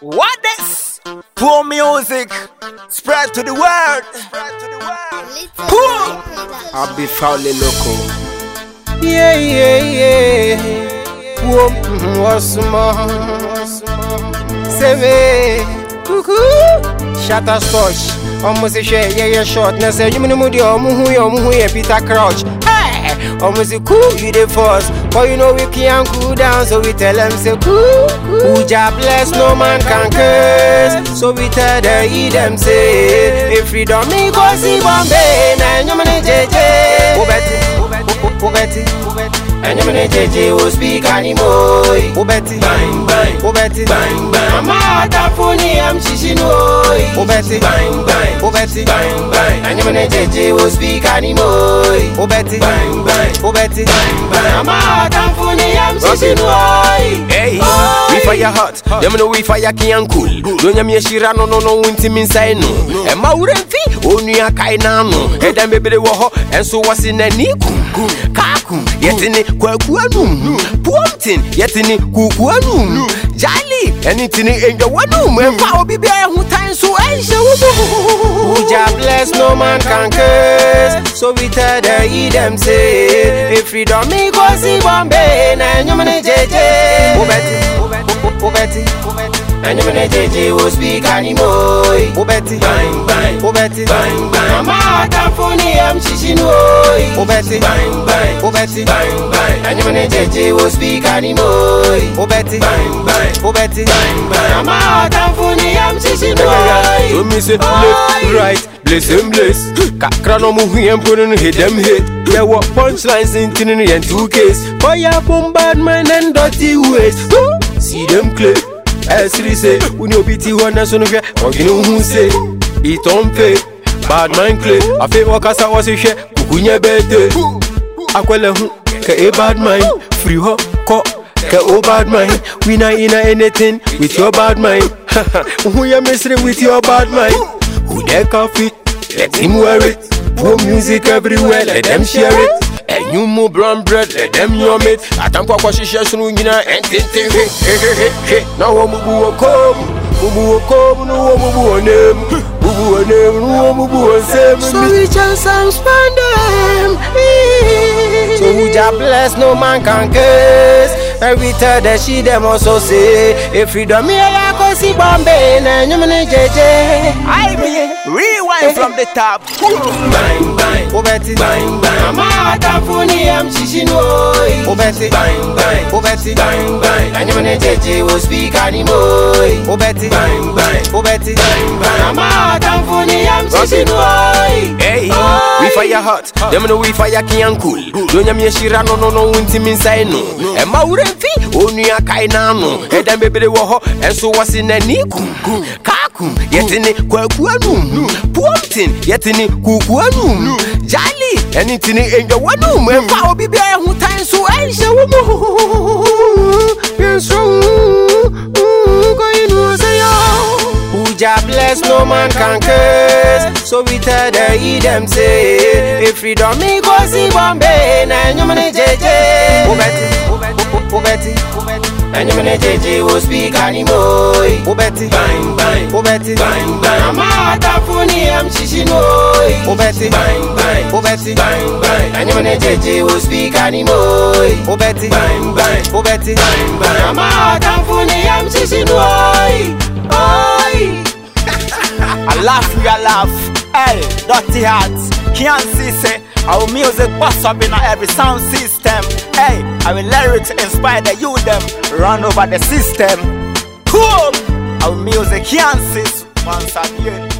What this? Poor music. Spread to the world. Poor. I'll be foully local. Yeah, yeah, yeah. Whoop, mhm, what's more? Me, cuckoo. Shatter scotch. Almost a share, yeah, yeah, short. Now say, you Moody, or Muhu, Muhu, Peter Crouch. Hey, almost a cool, you the force. But you know, we can't cool down, so we tell them, say, cool. Who job bless, no man can curse. So we tell the E them, say, if freedom me go see Bombay, now you mean, JJ. Ubeti, Ubeti, Ubeti. And you mean, JJ will speak anymore. Ubeti, bang, bang, Ubeti, bang, bang. I'm out of phone, I'm Shishinoi. Ubeti, bang, bang, Ubeti, bang, bang. And you mean, JJ will speak anymore. Ubeti, bang, bang, Ubeti, bang, bang. I'm out of phone, I'm Shishinoi. Hey, we fire hot. Them no we fire can cool. Don't you mean she no no no winter means I know. And my wooden fee, only a no. And then baby they were hot, and so was in a niku. Kaku, yet in it, Kwakuanum. Pumpton, yet in it, Kukuanum. In the one room. And Pao be there who time so ancient. Uja bless no man can curse. So we tell the idem say, if freedom me go see Bombay, and you're my JJ. ubeti anyime n'ejeje wo spika ni moi ubeti bang bang. Ubeti bang bang. Mama atamfuni ya mshishinu oi ubeti bang bang. Ubeti bang bang. Anyime n'ejeje wo spika ni moi ubeti bang bang. Ubeti bang bang. Mama atamfuni ya mshishinu oi so me say left right. Bless him bless kakra no mu hu yɛn mpo no no hit them hit. Yɛwɔ punchlines ntini no yɛn two case fire from bad mind and dirty ways. See them clear. Esri say, we no biti wana so no hwe. Oginu hu it on pay. Bad man clay. Afe wakasa wasi hwe. Kukunya bete. Akwele hu ke a bad mind. Free ho ko ke o bad mind. We not in a anything with your bad mind. Who ya misery with your bad mind? Who can fit? Let him wear it. Put music everywhere, let them share it. You move brown bread, let them yum it. Atampa kwa shisha sunu nyina entente he he he he. Na wo mubu wo kom, mubu wo kom, no wo mubu wo nem, mubu wo nem, no wo mubu wo sem. So we just spend them. So who job bless, no man can curse. Every tell that she them also say, if freedom me I go see Bombay, now you mean JJ. I be wine from the top. Bang mama atafunia mshishinoi. Ubeti. Bang anyone cheche wo speaker ni moi. Ubeti. Bang mama atafunia mshishinoi. Hey, fire hot. hot. No we fire king and cool. Donya mi shira no no no unti min sai no. E ma uremfi, onua kai na no. E dan bebere wo ho, enso wasi na ni kum. Kakum, yetini kwakuanum. pumpton yɛtene kuukua no. Mu jali ɛne tene ɛnyɛwa no. mu ɛmfa obi bia ɛho tan so ɛnhyɛ wo mu yɛnsoro kɔyi no sɛ yɛ Jah bless no man can curse. So we tell the idem say If freedom me go see Bombay Na nyumane jeje Obeti ẹni mi ní jẹjẹ wo spika ni mo yi. ó bẹ́ ti báyìí báyìí. Ó bẹ́ ti báyìí. Báyìí. àmọ́ ọ̀tá fún ní mcc ló yi. ó bẹ́ ti báyìí báyìí. Ó bẹ́ ti báyìí báyìí. ẹni mi ní jẹjẹ wo spika ni mo yi. ó bẹ́ ti báyìí. Báyìí ó bẹ́ hey, dirty hearts, can't see say our music bust up in every sound system. Hey, our lyrics inspire the youth them run over the system. Cool. Our music can't cease once again.